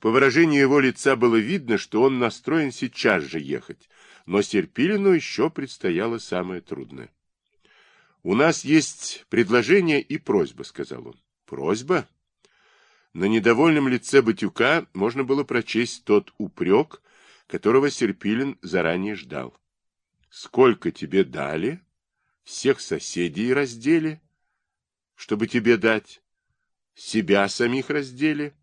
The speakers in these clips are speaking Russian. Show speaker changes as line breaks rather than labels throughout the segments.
По выражению его лица было видно, что он настроен сейчас же ехать, но Серпилину еще предстояло самое трудное. «У нас есть предложение и просьба», — сказал он. «Просьба?» На недовольном лице Батюка можно было прочесть тот упрек, которого Серпилин заранее ждал. «Сколько тебе дали? Всех соседей раздели? Чтобы тебе дать? Себя самих раздели?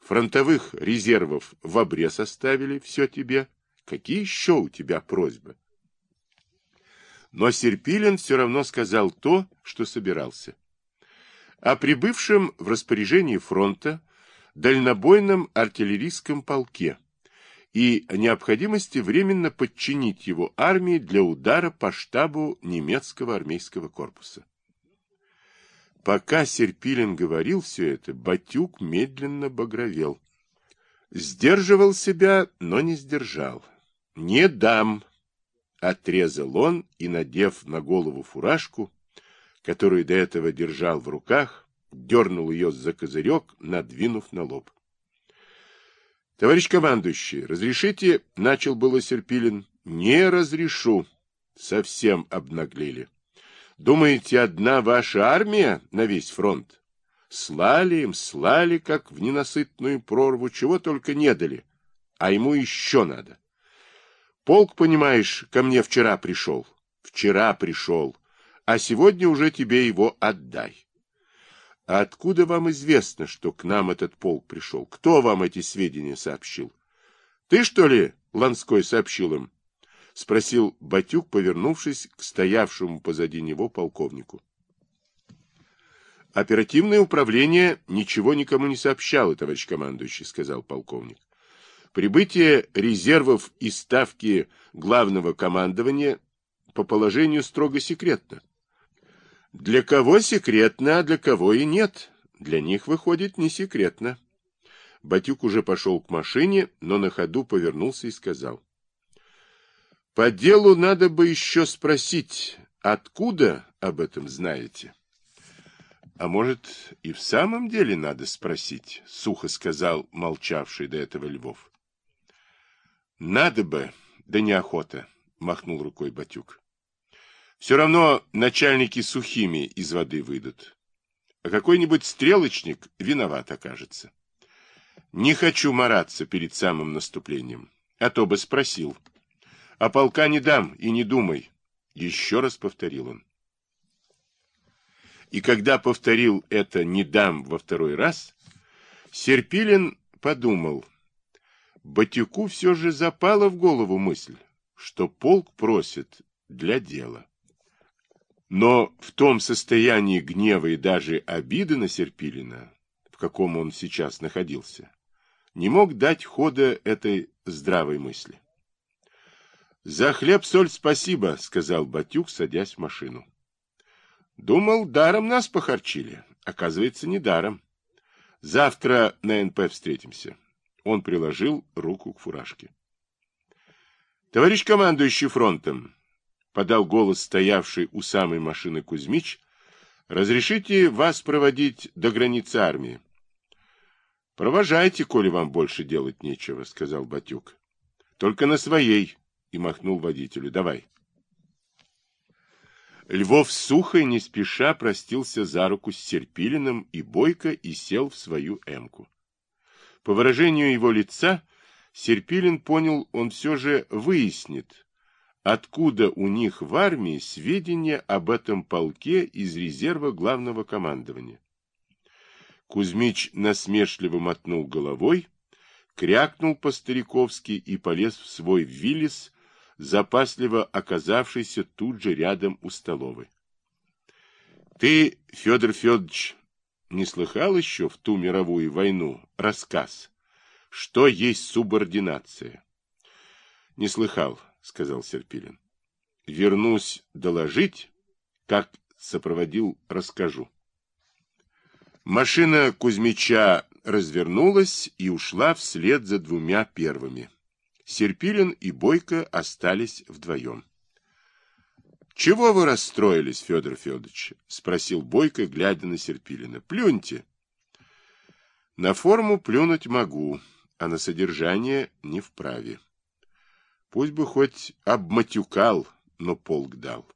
Фронтовых резервов в обрез оставили? Все тебе? Какие еще у тебя просьбы?» Но Серпилин все равно сказал то, что собирался. О прибывшем в распоряжении фронта дальнобойном артиллерийском полке и необходимости временно подчинить его армии для удара по штабу немецкого армейского корпуса. Пока Серпилин говорил все это, Батюк медленно багровел. Сдерживал себя, но не сдержал. «Не дам!» — отрезал он и, надев на голову фуражку, которую до этого держал в руках, дернул ее за козырек, надвинув на лоб. — Товарищ командующий, разрешите? — начал было Серпилин. — Не разрешу. Совсем обнаглели. Думаете, одна ваша армия на весь фронт? Слали им, слали, как в ненасытную прорву, чего только не дали. А ему еще надо. Полк, понимаешь, ко мне вчера пришел. Вчера пришел. А сегодня уже тебе его отдай. А откуда вам известно, что к нам этот полк пришел? Кто вам эти сведения сообщил? Ты, что ли, Ланской, сообщил им? Спросил Батюк, повернувшись к стоявшему позади него полковнику. Оперативное управление ничего никому не сообщало, товарищ командующий, сказал полковник. Прибытие резервов и ставки главного командования по положению строго секретно. Для кого секретно, а для кого и нет. Для них, выходит, не секретно. Батюк уже пошел к машине, но на ходу повернулся и сказал. По делу надо бы еще спросить, откуда об этом знаете? А может, и в самом деле надо спросить, сухо сказал молчавший до этого Львов. Надо бы, да неохота, махнул рукой Батюк. Все равно начальники сухими из воды выйдут. А какой-нибудь стрелочник виноват окажется. Не хочу мараться перед самым наступлением, а то бы спросил. А полка не дам и не думай. Еще раз повторил он. И когда повторил это «не дам» во второй раз, Серпилин подумал, Батюку все же запала в голову мысль, что полк просит для дела. Но в том состоянии гнева и даже обиды на Серпилина, в каком он сейчас находился, не мог дать хода этой здравой мысли. «За хлеб-соль спасибо», — сказал Батюк, садясь в машину. «Думал, даром нас похорчили. Оказывается, не даром. Завтра на НП встретимся». Он приложил руку к фуражке. «Товарищ командующий фронтом», — подал голос стоявший у самой машины Кузьмич, — разрешите вас проводить до границы армии. — Провожайте, коли вам больше делать нечего, — сказал Батюк. — Только на своей, — и махнул водителю. — Давай. Львов сухо и не спеша простился за руку с Серпилиным и Бойко и сел в свою эмку. По выражению его лица, Серпилин понял, он все же выяснит, откуда у них в армии сведения об этом полке из резерва главного командования. Кузьмич насмешливо мотнул головой, крякнул по-стариковски и полез в свой виллис, запасливо оказавшийся тут же рядом у столовой. Ты, Федор Федорович, не слыхал еще в ту мировую войну рассказ, что есть субординация? Не слыхал. — сказал Серпилин. — Вернусь доложить, как сопроводил, расскажу. Машина Кузьмича развернулась и ушла вслед за двумя первыми. Серпилин и Бойко остались вдвоем. — Чего вы расстроились, Федор Федорович? — спросил Бойко, глядя на Серпилина. — Плюньте. — На форму плюнуть могу, а на содержание не вправе. Пусть бы хоть обматюкал, но полк дал.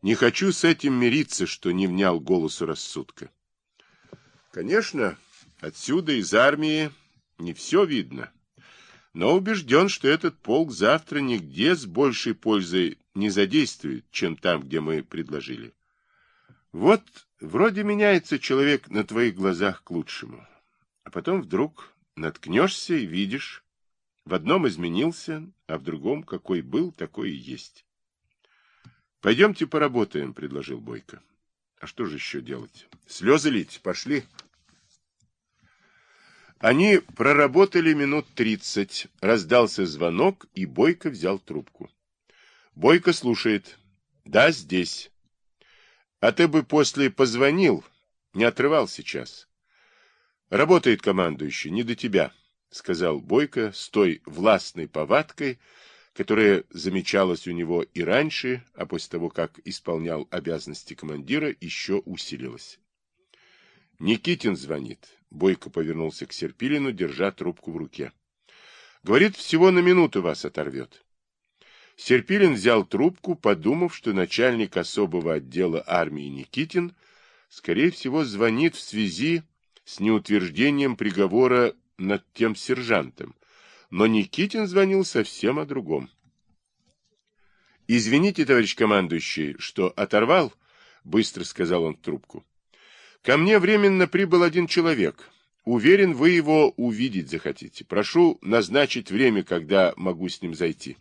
Не хочу с этим мириться, что не внял голосу рассудка. Конечно, отсюда из армии не все видно, но убежден, что этот полк завтра нигде с большей пользой не задействует, чем там, где мы предложили. Вот вроде меняется человек на твоих глазах к лучшему, а потом вдруг наткнешься и видишь, в одном изменился, а в другом какой был, такой и есть. Пойдемте поработаем, предложил Бойко. А что же еще делать? Слезы лить, пошли. Они проработали минут тридцать. Раздался звонок, и Бойко взял трубку. Бойко слушает. Да, здесь. А ты бы после позвонил, не отрывал сейчас. Работает командующий, не до тебя, сказал Бойко с той властной повадкой, которая замечалась у него и раньше, а после того, как исполнял обязанности командира, еще усилилась. Никитин звонит. Бойко повернулся к Серпилину, держа трубку в руке. Говорит, всего на минуту вас оторвет. Серпилин взял трубку, подумав, что начальник особого отдела армии Никитин, скорее всего, звонит в связи с неутверждением приговора над тем сержантом. Но Никитин звонил совсем о другом. «Извините, товарищ командующий, что оторвал?» — быстро сказал он в трубку. «Ко мне временно прибыл один человек. Уверен, вы его увидеть захотите. Прошу назначить время, когда могу с ним зайти».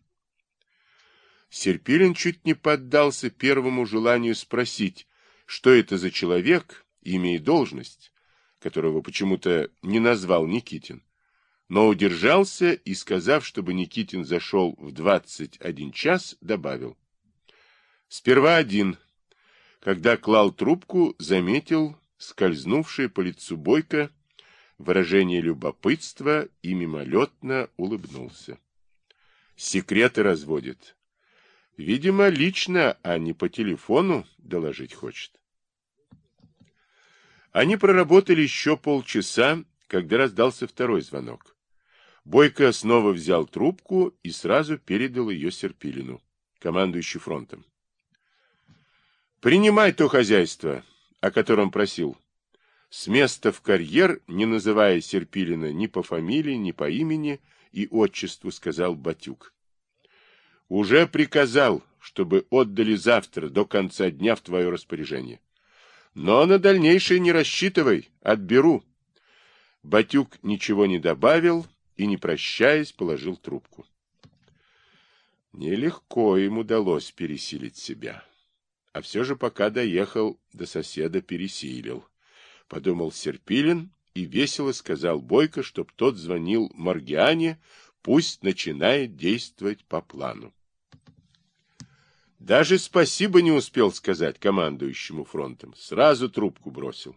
Серпилин чуть не поддался первому желанию спросить, что это за человек, имя и должность, которого почему-то не назвал Никитин, но удержался и, сказав, чтобы Никитин зашел в 21 час, добавил. Сперва один. Когда клал трубку, заметил скользнувшее по лицу Бойко выражение любопытства и мимолетно улыбнулся. Секреты разводит. Видимо, лично, а не по телефону доложить хочет. Они проработали еще полчаса, когда раздался второй звонок. Бойко снова взял трубку и сразу передал ее Серпилину, командующий фронтом. «Принимай то хозяйство, о котором просил. С места в карьер, не называя Серпилина ни по фамилии, ни по имени и отчеству, сказал Батюк. Уже приказал, чтобы отдали завтра до конца дня в твое распоряжение. Но на дальнейшее не рассчитывай, отберу. Батюк ничего не добавил и, не прощаясь, положил трубку. Нелегко им удалось пересилить себя. А все же пока доехал, до соседа пересилил. Подумал Серпилин и весело сказал Бойко, чтоб тот звонил Маргиане, пусть начинает действовать по плану. Даже спасибо не успел сказать командующему фронтом. Сразу трубку бросил.